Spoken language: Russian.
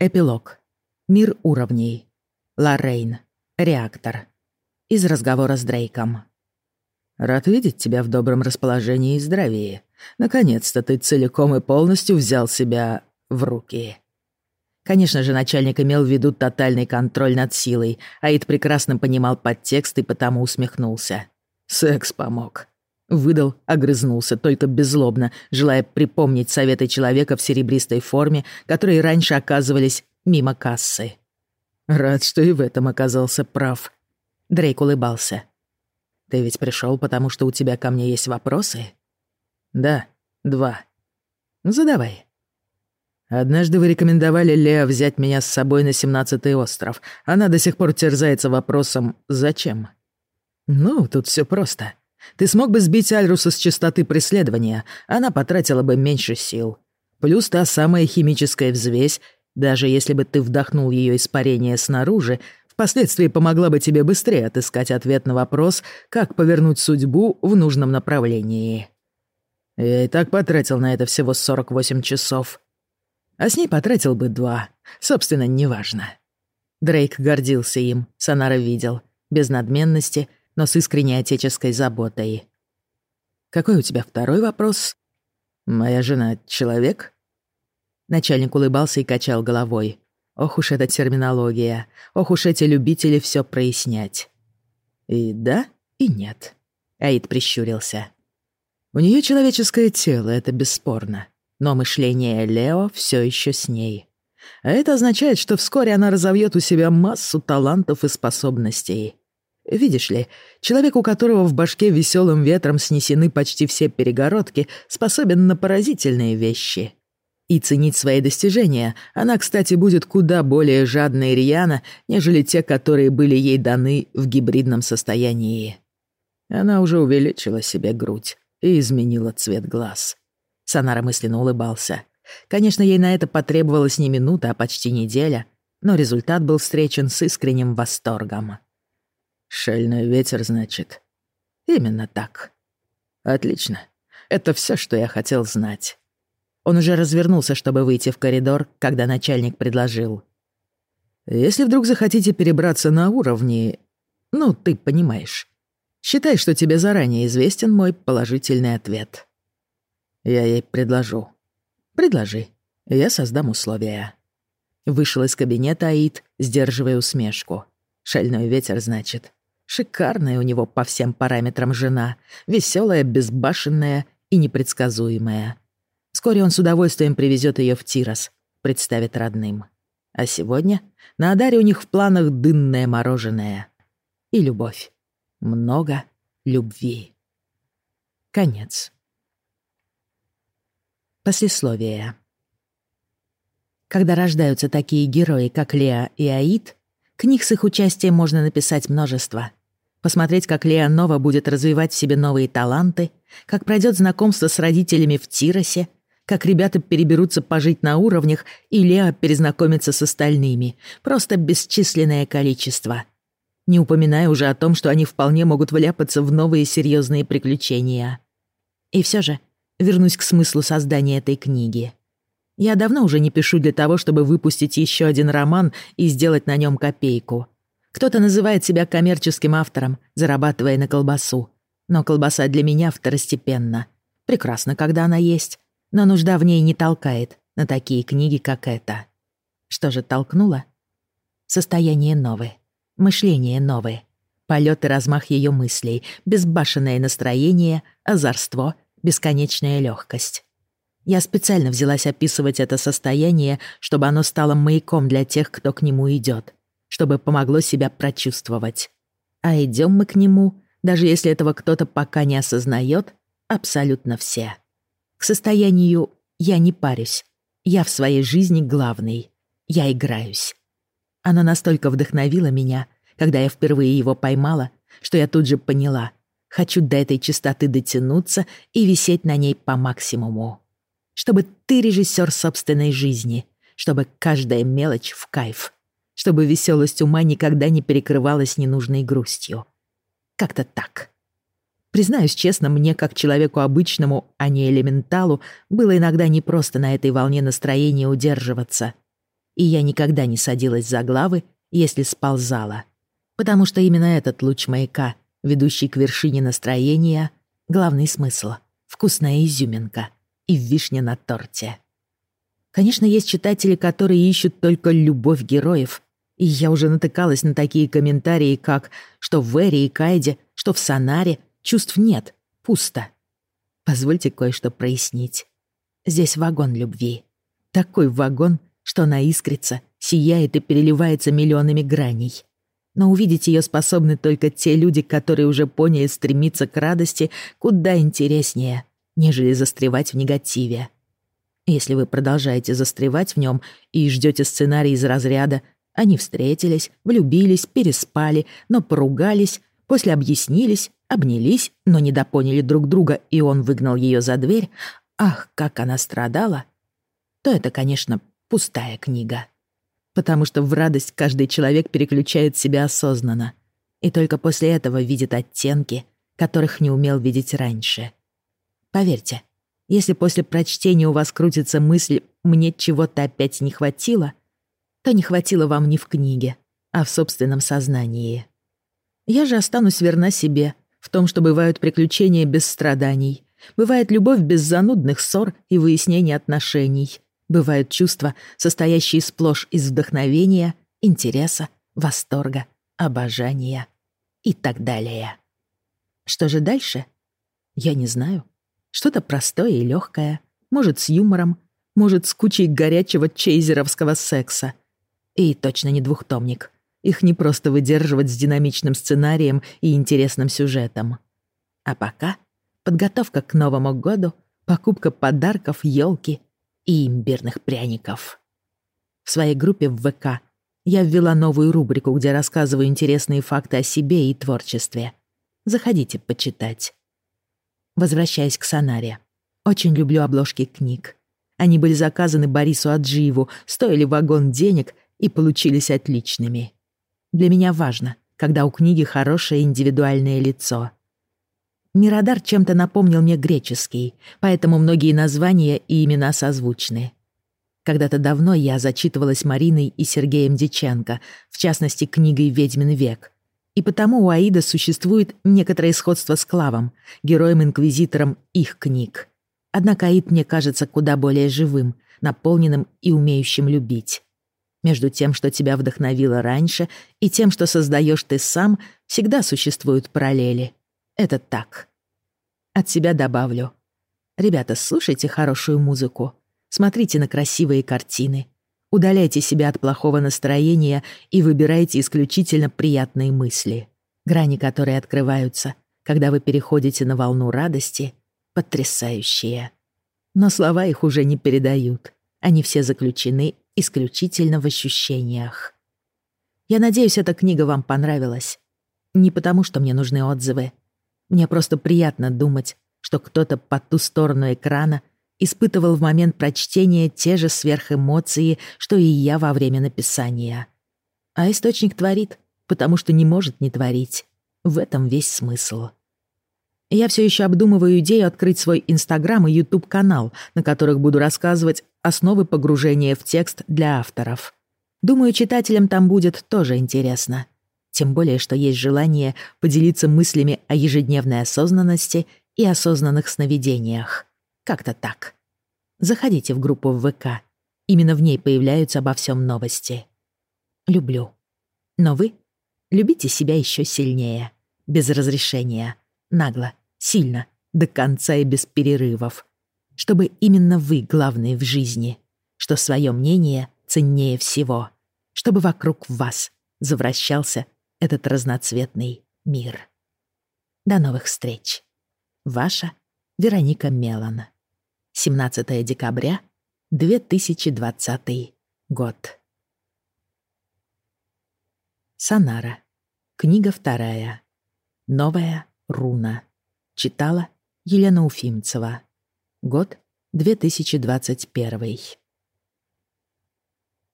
Эпилог. Мир уровней. Лоррейн. Реактор. Из разговора с Дрейком. «Рад видеть тебя в добром расположении и здравии. Наконец-то ты целиком и полностью взял себя в руки». Конечно же, начальник имел в виду тотальный контроль над силой, Аид прекрасно понимал подтекст и потому усмехнулся. «Секс помог». Выдал, огрызнулся, только беззлобно, желая припомнить советы человека в серебристой форме, которые раньше оказывались мимо кассы. «Рад, что и в этом оказался прав». Дрейк улыбался. «Ты ведь пришел, потому что у тебя ко мне есть вопросы?» «Да, два». «Задавай». Однажды вы рекомендовали Лео взять меня с собой на семнадцатый остров. Она до сих пор терзается вопросом «Зачем?». Ну, тут все просто. Ты смог бы сбить Альруса с частоты преследования, она потратила бы меньше сил. Плюс та самая химическая взвесь, даже если бы ты вдохнул ее испарение снаружи, впоследствии помогла бы тебе быстрее отыскать ответ на вопрос, как повернуть судьбу в нужном направлении. Я и так потратил на это всего 48 часов. А с ней потратил бы два. Собственно, неважно. Дрейк гордился им, Сонара видел, без надменности — но с искренней отеческой заботой. «Какой у тебя второй вопрос?» «Моя жена — человек?» Начальник улыбался и качал головой. Ох уж эта терминология. Ох уж эти любители все прояснять. И да, и нет. Аид прищурился. У нее человеческое тело, это бесспорно. Но мышление Лео все еще с ней. А это означает, что вскоре она разовьет у себя массу талантов и способностей. Видишь ли, человек, у которого в башке веселым ветром снесены почти все перегородки, способен на поразительные вещи. И ценить свои достижения она, кстати, будет куда более жадна и рьяна, нежели те, которые были ей даны в гибридном состоянии. Она уже увеличила себе грудь и изменила цвет глаз. Санара мысленно улыбался. Конечно, ей на это потребовалось не минута, а почти неделя, но результат был встречен с искренним восторгом. Шальной ветер, значит. Именно так. Отлично. Это все, что я хотел знать. Он уже развернулся, чтобы выйти в коридор, когда начальник предложил. Если вдруг захотите перебраться на уровни... Ну, ты понимаешь. Считай, что тебе заранее известен мой положительный ответ. Я ей предложу. Предложи. Я создам условия. Вышел из кабинета Аид, сдерживая усмешку. Шальной ветер, значит. Шикарная у него по всем параметрам жена, веселая, безбашенная и непредсказуемая. Вскоре он с удовольствием привезет ее в Тирос, представит родным. А сегодня на Адаре у них в планах дынное мороженое. И любовь. Много любви. Конец. Послесловие. Когда рождаются такие герои, как Леа и Аид, книг с их участием можно написать множество — посмотреть, как Леа Нова будет развивать в себе новые таланты, как пройдет знакомство с родителями в Тиросе, как ребята переберутся пожить на уровнях, и Леа перезнакомится с остальными. Просто бесчисленное количество. Не упоминая уже о том, что они вполне могут вляпаться в новые серьезные приключения. И все же вернусь к смыслу создания этой книги. Я давно уже не пишу для того, чтобы выпустить еще один роман и сделать на нем копейку — кто-то называет себя коммерческим автором, зарабатывая на колбасу. Но колбаса для меня второстепенна. Прекрасно, когда она есть, но нужда в ней не толкает на такие книги, как эта. Что же толкнуло? Состояние новое, мышление новое, полет и размах ее мыслей, безбашенное настроение, озорство, бесконечная легкость. Я специально взялась описывать это состояние, чтобы оно стало маяком для тех, кто к нему идет чтобы помогло себя прочувствовать. А идем мы к нему, даже если этого кто-то пока не осознает, абсолютно все. К состоянию «я не парюсь», «я в своей жизни главный», «я играюсь». Оно настолько вдохновило меня, когда я впервые его поймала, что я тут же поняла, хочу до этой чистоты дотянуться и висеть на ней по максимуму. Чтобы ты режиссер собственной жизни, чтобы каждая мелочь в кайф — чтобы веселость ума никогда не перекрывалась ненужной грустью. Как-то так. Признаюсь честно, мне, как человеку обычному, а не элементалу, было иногда непросто на этой волне настроения удерживаться. и я никогда не садилась за главы, если сползала. Потому что именно этот луч маяка, ведущий к вершине настроения, главный смысл — вкусная изюминка и вишня на торте. Конечно, есть читатели, которые ищут только любовь героев, и я уже натыкалась на такие комментарии, как что в Эре и Кайде, что в Сонаре чувств нет, пусто. Позвольте кое-что прояснить. Здесь вагон любви. Такой вагон, что она искрится, сияет и переливается миллионами граней. Но увидеть ее способны только те люди, которые уже поняли стремиться к радости куда интереснее, нежели застревать в негативе. Если вы продолжаете застревать в нем и ждете сценарий из разряда «они встретились, влюбились, переспали, но поругались, после объяснились, обнялись, но не допоняли друг друга, и он выгнал ее за дверь, ах, как она страдала», то это, конечно, пустая книга. Потому что в радость каждый человек переключает себя осознанно. И только после этого видит оттенки, которых не умел видеть раньше. Поверьте, если после прочтения у вас крутится мысль «мне чего-то опять не хватило», то не хватило вам не в книге, а в собственном сознании. Я же останусь верна себе в том, что бывают приключения без страданий, бывает любовь без занудных ссор и выяснения отношений, Бывают чувства, состоящие сплошь из вдохновения, интереса, восторга, обожания и так далее. Что же дальше? Я не знаю. Что-то простое и легкое, может, с юмором, может, с кучей горячего чейзеровского секса. И точно не двухтомник. Их не просто выдерживать с динамичным сценарием и интересным сюжетом. А пока подготовка к Новому году, покупка подарков, елки и имбирных пряников. В своей группе в ВК я ввела новую рубрику, где рассказываю интересные факты о себе и творчестве. Заходите почитать. Возвращаясь к Сонаре. Очень люблю обложки книг. Они были заказаны Борису Аджиеву, стоили вагон денег и получились отличными. Для меня важно, когда у книги хорошее индивидуальное лицо. Мирадар чем-то напомнил мне греческий, поэтому многие названия и имена созвучны. Когда-то давно я зачитывалась Мариной и Сергеем Диченко, в частности, книгой «Ведьмин век». И потому у Аида существует некоторое сходство с Клавом, героем-инквизитором их книг. Однако Аид мне кажется куда более живым, наполненным и умеющим любить. Между тем, что тебя вдохновило раньше, и тем, что создаешь ты сам, всегда существуют параллели. Это так. От себя добавлю. Ребята, слушайте хорошую музыку. Смотрите на красивые картины. Удаляйте себя от плохого настроения и выбирайте исключительно приятные мысли. Грани, которые открываются, когда вы переходите на волну радости, потрясающие. Но слова их уже не передают. Они все заключены исключительно в ощущениях. Я надеюсь, эта книга вам понравилась. Не потому, что мне нужны отзывы, мне просто приятно думать, что кто-то по ту сторону экрана испытывал в момент прочтения те же сверхэмоции, что и я во время написания. А источник творит, потому что не может не творить. В этом весь смысл. Я все еще обдумываю идею открыть свой Инстаграм и Ютуб-канал, на которых буду рассказывать основы погружения в текст для авторов. Думаю, читателям там будет тоже интересно. Тем более, что есть желание поделиться мыслями о ежедневной осознанности и осознанных сновидениях. Как-то так. Заходите в группу в ВК. Именно в ней появляются обо всем новости. Люблю. Но вы любите себя еще сильнее. Без разрешения. Нагло. Сильно. До конца и без перерывов. Чтобы именно вы главные в жизни. Что свое мнение ценнее всего. Чтобы вокруг вас завращался этот разноцветный мир. До новых встреч. Ваша Вероника Мелан. 17 декабря 2020 год. Санара. Книга вторая. Новая руна. Читала Елена Уфимцева. Год 2021.